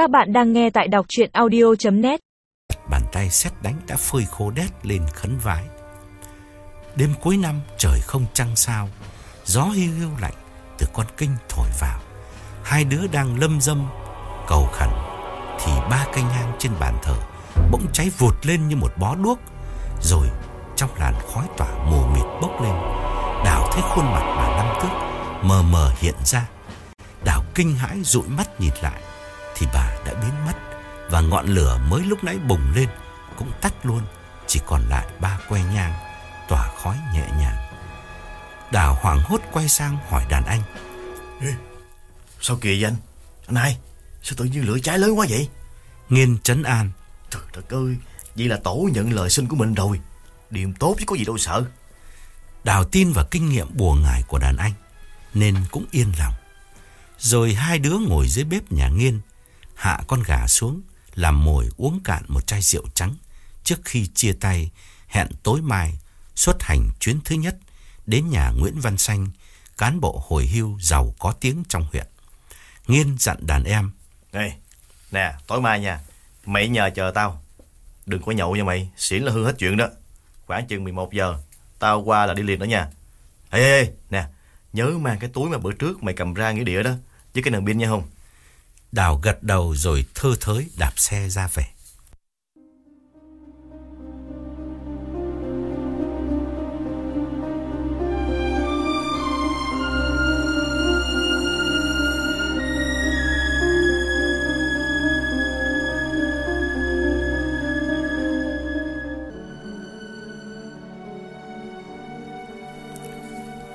Các bạn đang nghe tại đọc chuyện audio.net Bàn tay xét đánh đã phơi khô đét lên khấn vái. Đêm cuối năm trời không trăng sao, gió hiu hiu lạnh từ con kinh thổi vào. Hai đứa đang lâm dâm, cầu khẩn, thì ba cây nhang trên bàn thờ bỗng cháy vụt lên như một bó đuốc. Rồi trong làn khói tỏa mù mịt bốc lên, Đào thấy khuôn mặt bà năm tước mờ mờ hiện ra. Đào kinh hãi dụi mắt nhìn lại thì bà đã biến mất và ngọn lửa mới lúc nãy bùng lên cũng tắt luôn, chỉ còn lại ba que nhang tỏa khói nhẹ nhàng. Đào hoảng hốt quay sang hỏi đàn anh. Ê, sao kìa vậy anh? Anh hai, sao tự nhiên lửa cháy lớn quá vậy? Nghiên trấn an. Trời đất ơi, vậy là tổ nhận lời xin của mình rồi. Điểm tốt chứ có gì đâu sợ. Đào tin vào kinh nghiệm bùa ngải của đàn anh, nên cũng yên lòng. Rồi hai đứa ngồi dưới bếp nhà nghiên, hạ con gà xuống, làm mồi uống cạn một chai rượu trắng trước khi chia tay hẹn tối mai xuất hành chuyến thứ nhất đến nhà Nguyễn Văn Xanh, cán bộ hồi hưu giàu có tiếng trong huyện. Nghiên dặn đàn em. Ê, nè, tối mai nha, mày nhờ chờ tao. Đừng có nhậu nha mày, xỉn là hư hết chuyện đó. Khoảng chừng 11 giờ, tao qua là đi liền đó nha. Ê, ê, ê, nè, nhớ mang cái túi mà bữa trước mày cầm ra nghĩa địa đó, với cái nền pin nha không? Đào gật đầu rồi thơ thới đạp xe ra về.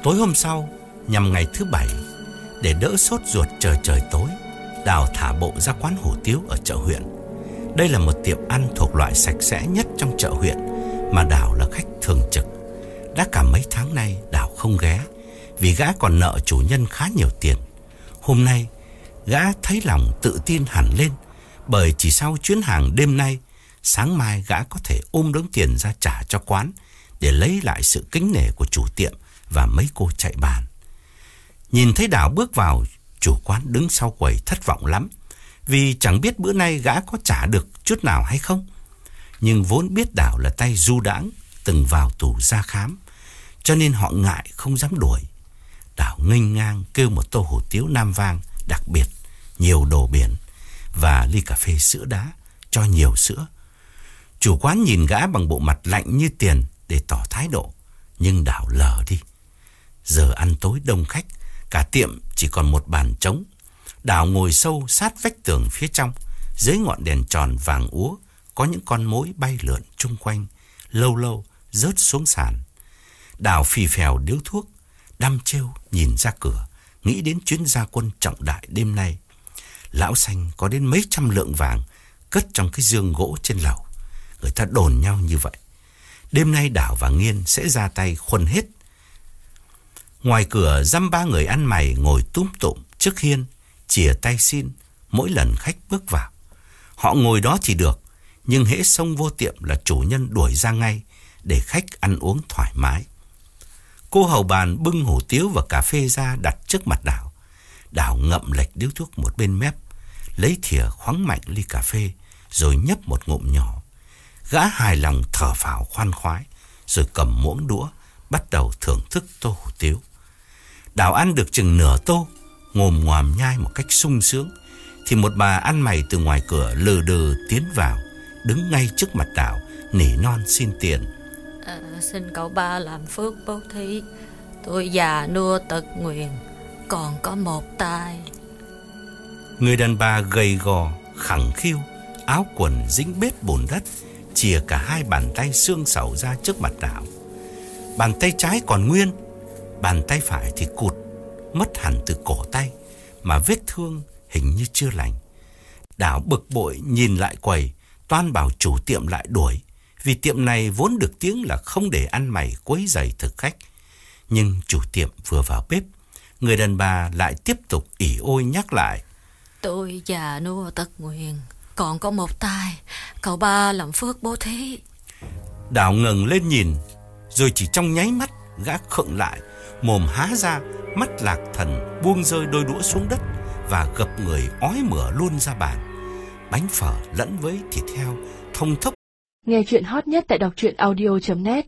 Tối hôm sau, nhằm ngày thứ bảy, để đỡ sốt ruột trời trời tối, Đào thả bộ ra quán hủ tiếu ở chợ huyện. Đây là một tiệm ăn thuộc loại sạch sẽ nhất trong chợ huyện mà Đào là khách thường trực. Đã cả mấy tháng nay Đào không ghé vì gã còn nợ chủ nhân khá nhiều tiền. Hôm nay, gã thấy lòng tự tin hẳn lên bởi chỉ sau chuyến hàng đêm nay, sáng mai gã có thể ôm đống tiền ra trả cho quán để lấy lại sự kính nể của chủ tiệm và mấy cô chạy bàn. Nhìn thấy Đào bước vào, chủ quán đứng sau quầy thất vọng lắm, vì chẳng biết bữa nay gã có trả được chút nào hay không. Nhưng vốn biết đảo là tay du đãng, từng vào tù ra khám, cho nên họ ngại không dám đuổi. đảo nghênh ngang kêu một tô hủ tiếu nam vang đặc biệt, nhiều đồ biển và ly cà phê sữa đá cho nhiều sữa. Chủ quán nhìn gã bằng bộ mặt lạnh như tiền để tỏ thái độ, nhưng đảo lờ đi. Giờ ăn tối đông khách, tiệm chỉ còn một bàn trống. Đào ngồi sâu sát vách tường phía trong, dưới ngọn đèn tròn vàng úa, có những con mối bay lượn chung quanh, lâu lâu rớt xuống sàn. Đào phì phèo điếu thuốc, đăm trêu nhìn ra cửa, nghĩ đến chuyến gia quân trọng đại đêm nay. Lão xanh có đến mấy trăm lượng vàng cất trong cái dương gỗ trên lầu. Người ta đồn nhau như vậy. Đêm nay Đào và Nghiên sẽ ra tay khuân hết Ngoài cửa dăm ba người ăn mày ngồi túm tụm trước hiên, chìa tay xin mỗi lần khách bước vào. Họ ngồi đó thì được, nhưng hễ xông vô tiệm là chủ nhân đuổi ra ngay để khách ăn uống thoải mái. Cô hầu bàn bưng hủ tiếu và cà phê ra đặt trước mặt đảo đảo ngậm lệch điếu thuốc một bên mép, lấy thìa khoáng mạnh ly cà phê rồi nhấp một ngụm nhỏ. Gã hài lòng thở phào khoan khoái rồi cầm muỗng đũa bắt đầu thưởng thức tô hủ tiếu. Đào ăn được chừng nửa tô, ngồm ngoàm nhai một cách sung sướng, thì một bà ăn mày từ ngoài cửa lừ đừ tiến vào, đứng ngay trước mặt Đào, nỉ non xin tiền. À, xin cậu ba làm phước bố thí, tôi già nua tật nguyện, còn có một tay. Người đàn bà gầy gò, khẳng khiu, áo quần dính bết bùn đất, chìa cả hai bàn tay xương sầu ra trước mặt Đào. Bàn tay trái còn nguyên, Bàn tay phải thì cụt, mất hẳn từ cổ tay, mà vết thương hình như chưa lành. Đảo bực bội nhìn lại quầy, toan bảo chủ tiệm lại đuổi, vì tiệm này vốn được tiếng là không để ăn mày quấy giày thực khách. Nhưng chủ tiệm vừa vào bếp, người đàn bà lại tiếp tục ỉ ôi nhắc lại. Tôi già nua tật nguyện, còn có một tay, cậu ba làm phước bố thí. Đảo ngừng lên nhìn, rồi chỉ trong nháy mắt gã khựng lại, mồm há ra, mắt lạc thần buông rơi đôi đũa xuống đất và gập người ói mửa luôn ra bàn. bánh phở lẫn với thịt heo thông thốc Nghe chuyện hot nhất tại đọc truyện audio.net